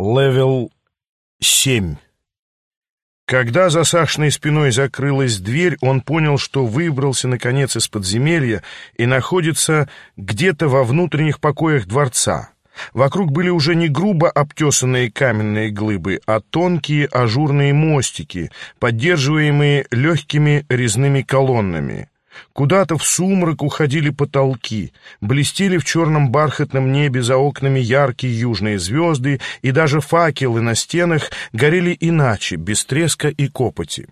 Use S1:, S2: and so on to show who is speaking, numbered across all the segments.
S1: Левел 7 Когда за Сашной спиной закрылась дверь, он понял, что выбрался, наконец, из подземелья и находится где-то во внутренних покоях дворца. Вокруг были уже не грубо обтесанные каменные глыбы, а тонкие ажурные мостики, поддерживаемые легкими резными колоннами. Куда-то в сумрак уходили потолки, блестели в черном бархатном небе за окнами яркие южные звезды, и даже факелы на стенах горели иначе, без треска и копоти.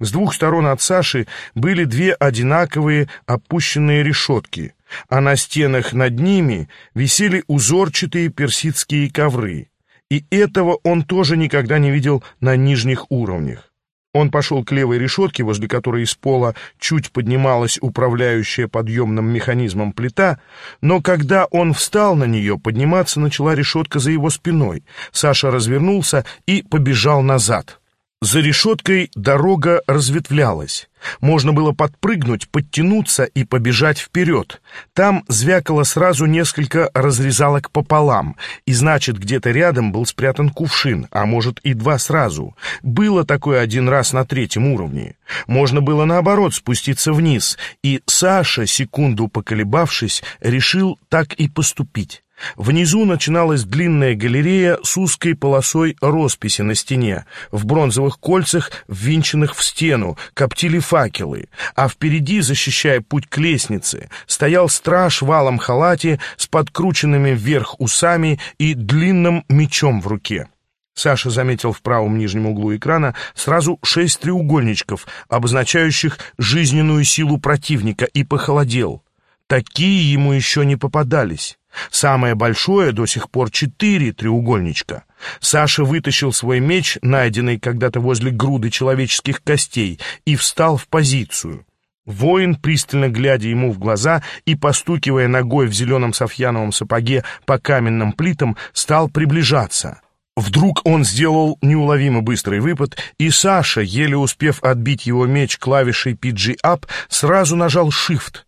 S1: С двух сторон от Саши были две одинаковые опущенные решетки, а на стенах над ними висели узорчатые персидские ковры. И этого он тоже никогда не видел на нижних уровнях. Он пошел к левой решетке, возле которой из пола чуть поднималась управляющая подъемным механизмом плита, но когда он встал на нее, подниматься начала решетка за его спиной. Саша развернулся и побежал назад. За решеткой дорога разветвлялась. Можно было подпрыгнуть, подтянуться и побежать вперед. Там звякало сразу несколько разрезалок пополам, и значит, где-то рядом был спрятан кувшин, а может и два сразу. Было такое один раз на третьем уровне. Можно было наоборот спуститься вниз, и Саша, секунду поколебавшись, решил так и поступить. Внизу начиналась длинная галерея с узкой полосой росписи на стене. В бронзовых кольцах, ввинченных в стену, коптили факелы, а впереди, защищая путь к лестнице, стоял страж в алом халате с подкрученными вверх усами и длинным мечом в руке. Саша заметил в правом нижнем углу экрана сразу шесть треугольничков, обозначающих жизненную силу противника, и похолодел. Такие ему еще не попадались. Самое большое до сих пор четыре треугольничка. Саша вытащил свой меч, найденный когда-то возле груды человеческих костей, и встал в позицию. Воин, пристально глядя ему в глаза и постукивая ногой в зеленом софьяновом сапоге по каменным плитам, стал приближаться. Вдруг он сделал неуловимо быстрый выпад, и Саша, еле успев отбить его меч клавишей PG-Up, сразу нажал Shift —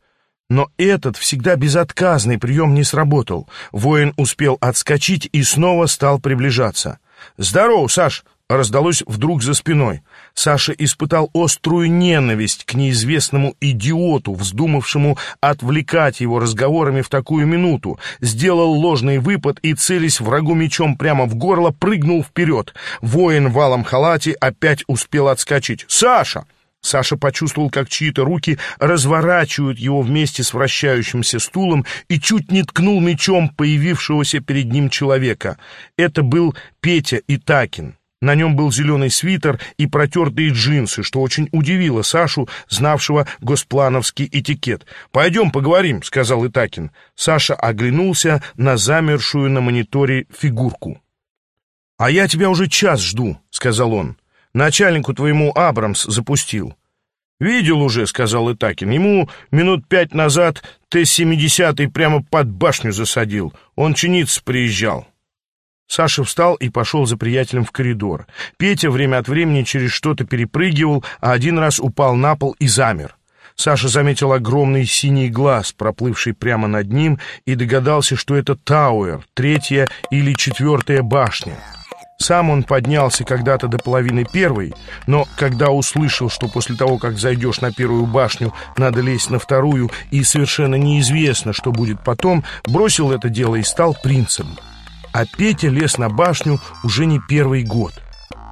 S1: но этот всегда безотказный прием не сработал. Воин успел отскочить и снова стал приближаться. «Здорово, Саш!» — раздалось вдруг за спиной. Саша испытал острую ненависть к неизвестному идиоту, вздумавшему отвлекать его разговорами в такую минуту. Сделал ложный выпад и, целясь врагу мечом прямо в горло, прыгнул вперед. Воин в валом халате опять успел отскочить. «Саша!» Саша почувствовал, как чьи-то руки разворачивают его вместе с вращающимся стулом и чуть не ткнул мечом появившегося перед ним человека. Это был Петя Итакин. На нем был зеленый свитер и протертые джинсы, что очень удивило Сашу, знавшего госплановский этикет. «Пойдем поговорим», — сказал Итакин. Саша оглянулся на замершую на мониторе фигурку. «А я тебя уже час жду», — сказал он. Начальнику твоему Абрамс запустил. «Видел уже», — сказал Итакин. «Ему минут пять назад Т-70 прямо под башню засадил. Он чиниться приезжал». Саша встал и пошел за приятелем в коридор. Петя время от времени через что-то перепрыгивал, а один раз упал на пол и замер. Саша заметил огромный синий глаз, проплывший прямо над ним, и догадался, что это Тауэр, третья или четвертая башня. Сам он поднялся когда-то до половины первой, но когда услышал, что после того, как зайдешь на первую башню, надо лезть на вторую, и совершенно неизвестно, что будет потом, бросил это дело и стал принцем. А Петя лез на башню уже не первый год.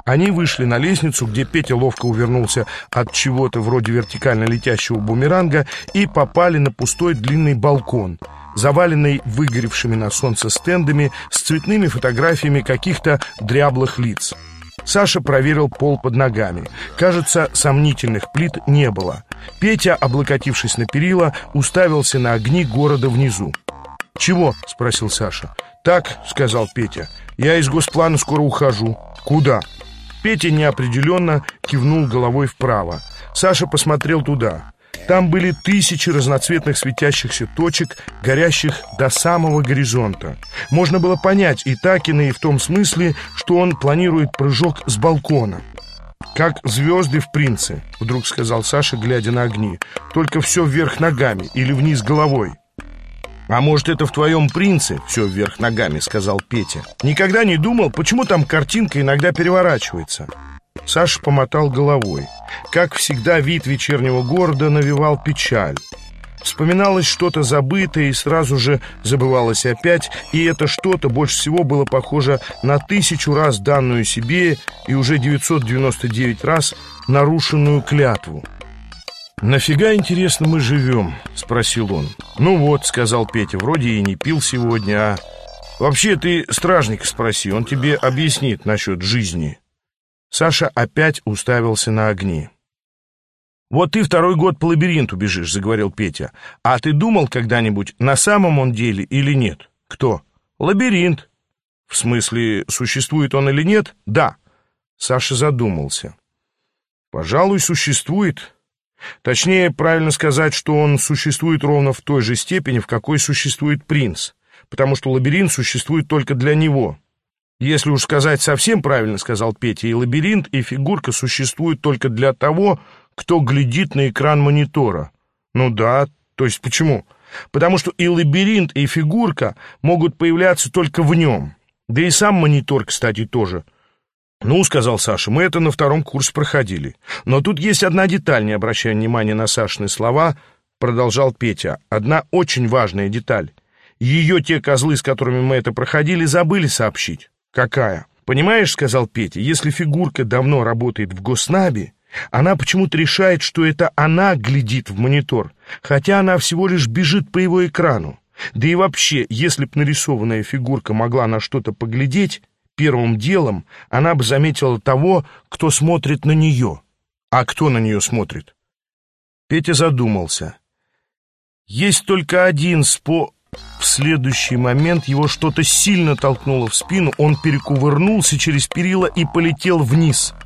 S1: Они вышли на лестницу, где Петя ловко увернулся от чего-то вроде вертикально летящего бумеранга и попали на пустой длинный балкон — заваленный выгоревшими на солнце стендами с цветными фотографиями каких-то дряблых лиц. Саша проверил пол под ногами. Кажется, сомнительных плит не было. Петя, облокотившись на перила, уставился на огни города внизу. «Чего?» — спросил Саша. «Так», — сказал Петя, — «я из госплана скоро ухожу». «Куда?» Петя неопределенно кивнул головой вправо. Саша посмотрел туда. Там были тысячи разноцветных светящихся точек, горящих до самого горизонта. Можно было понять и Такина, и в том смысле, что он планирует прыжок с балкона. «Как звезды в принце», — вдруг сказал Саша, глядя на огни. «Только все вверх ногами или вниз головой». «А может, это в твоем принце все вверх ногами», — сказал Петя. «Никогда не думал, почему там картинка иногда переворачивается?» Саша помотал головой. Как всегда, вид вечернего города навевал печаль. Вспоминалось что-то забытое и сразу же забывалось опять, и это что-то больше всего было похоже на тысячу раз данную себе и уже 999 раз нарушенную клятву. «Нафига, интересно, мы живем?» — спросил он. «Ну вот», — сказал Петя, — «вроде и не пил сегодня, а...» «Вообще ты стражника спроси, он тебе объяснит насчет жизни». Саша опять уставился на огни. «Вот ты второй год по лабиринту бежишь», — заговорил Петя. «А ты думал когда-нибудь, на самом он деле или нет?» «Кто?» «Лабиринт». «В смысле, существует он или нет?» «Да». Саша задумался. «Пожалуй, существует. Точнее, правильно сказать, что он существует ровно в той же степени, в какой существует принц, потому что лабиринт существует только для него». «Если уж сказать совсем правильно, — сказал Петя, — и лабиринт, и фигурка существуют только для того, кто глядит на экран монитора. Ну да, то есть почему? Потому что и лабиринт, и фигурка могут появляться только в нем. Да и сам монитор, кстати, тоже. «Ну, — сказал Саша, — мы это на втором курсе проходили. Но тут есть одна деталь, не обращая внимания на Сашины слова, — продолжал Петя. Одна очень важная деталь. Ее те козлы, с которыми мы это проходили, забыли сообщить. Какая? Понимаешь, — сказал Петя, — если фигурка давно работает в Госнабе, она почему-то решает, что это она глядит в монитор, хотя она всего лишь бежит по его экрану. Да и вообще, если б нарисованная фигурка могла на что-то поглядеть, первым делом она бы заметила того, кто смотрит на нее. А кто на нее смотрит? Петя задумался. Есть только один спо... В следующий момент его что-то сильно толкнуло в спину, он перекувырнулся через перила и полетел вниз —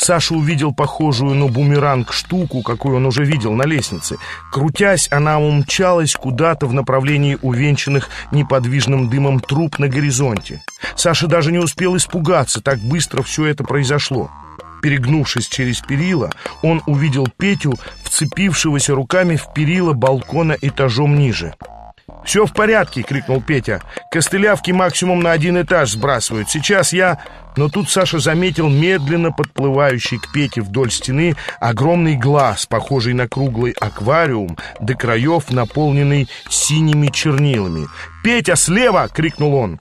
S1: Саша увидел похожую на бумеранг штуку, какую он уже видел на лестнице. Крутясь, она умчалась куда-то в направлении увенчанных неподвижным дымом труб на горизонте. Саша даже не успел испугаться, так быстро все это произошло. Перегнувшись через перила, он увидел Петю, вцепившегося руками в перила балкона этажом ниже. «Все в порядке!» — крикнул Петя. «Костылявки максимум на один этаж сбрасывают. Сейчас я...» Но тут Саша заметил медленно подплывающий к Пете вдоль стены огромный глаз, похожий на круглый аквариум, до краев наполненный синими чернилами. «Петя, слева!» — крикнул он.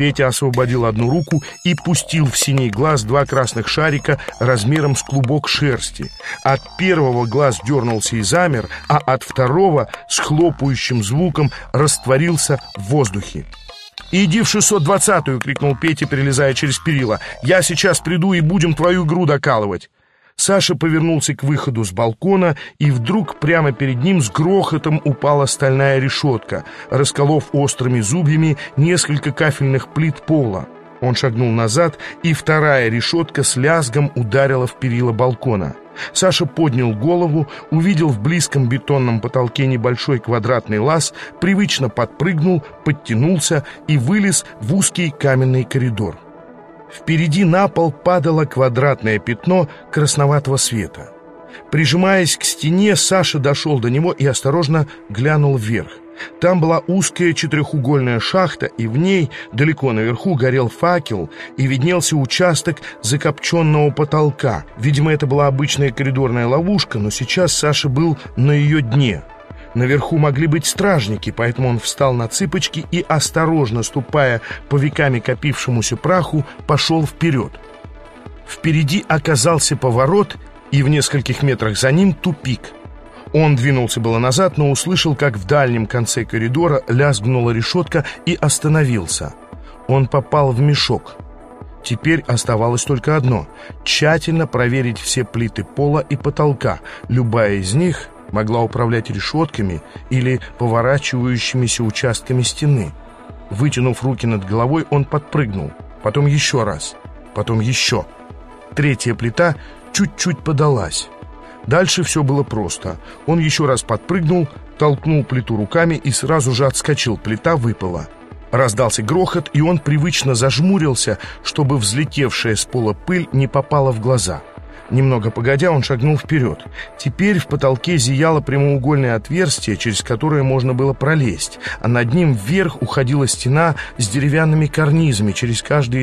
S1: Петя освободил одну руку и пустил в синий глаз два красных шарика размером с клубок шерсти. От первого глаз дернулся и замер, а от второго с хлопающим звуком растворился в воздухе. «Иди в 620-ю!» — крикнул Петя, перелезая через перила. «Я сейчас приду и будем твою игру докалывать!» Саша повернулся к выходу с балкона, и вдруг прямо перед ним с грохотом упала стальная решетка, расколов острыми зубьями несколько кафельных плит пола. Он шагнул назад, и вторая решетка с лязгом ударила в перила балкона. Саша поднял голову, увидел в близком бетонном потолке небольшой квадратный лаз, привычно подпрыгнул, подтянулся и вылез в узкий каменный коридор. Впереди на пол падало квадратное пятно красноватого света. Прижимаясь к стене, Саша дошел до него и осторожно глянул вверх. Там была узкая четырехугольная шахта, и в ней, далеко наверху, горел факел, и виднелся участок закопченного потолка. Видимо, это была обычная коридорная ловушка, но сейчас Саша был на ее дне — Наверху могли быть стражники, поэтому он встал на цыпочки и, осторожно ступая по веками копившемуся праху, пошел вперед. Впереди оказался поворот, и в нескольких метрах за ним тупик. Он двинулся было назад, но услышал, как в дальнем конце коридора лязгнула решетка и остановился. Он попал в мешок. Теперь оставалось только одно — тщательно проверить все плиты пола и потолка. Любая из них могла управлять решетками или поворачивающимися участками стены. Вытянув руки над головой, он подпрыгнул. Потом еще раз. Потом еще. Третья плита чуть-чуть подалась. Дальше все было просто. Он еще раз подпрыгнул, толкнул плиту руками и сразу же отскочил. Плита выпала. Раздался грохот, и он привычно зажмурился, чтобы взлетевшая с пола пыль не попала в глаза. Немного погодя, он шагнул вперед. Теперь в потолке зияло прямоугольное отверстие, через которое можно было пролезть, а над ним вверх уходила стена с деревянными карнизами, через каждые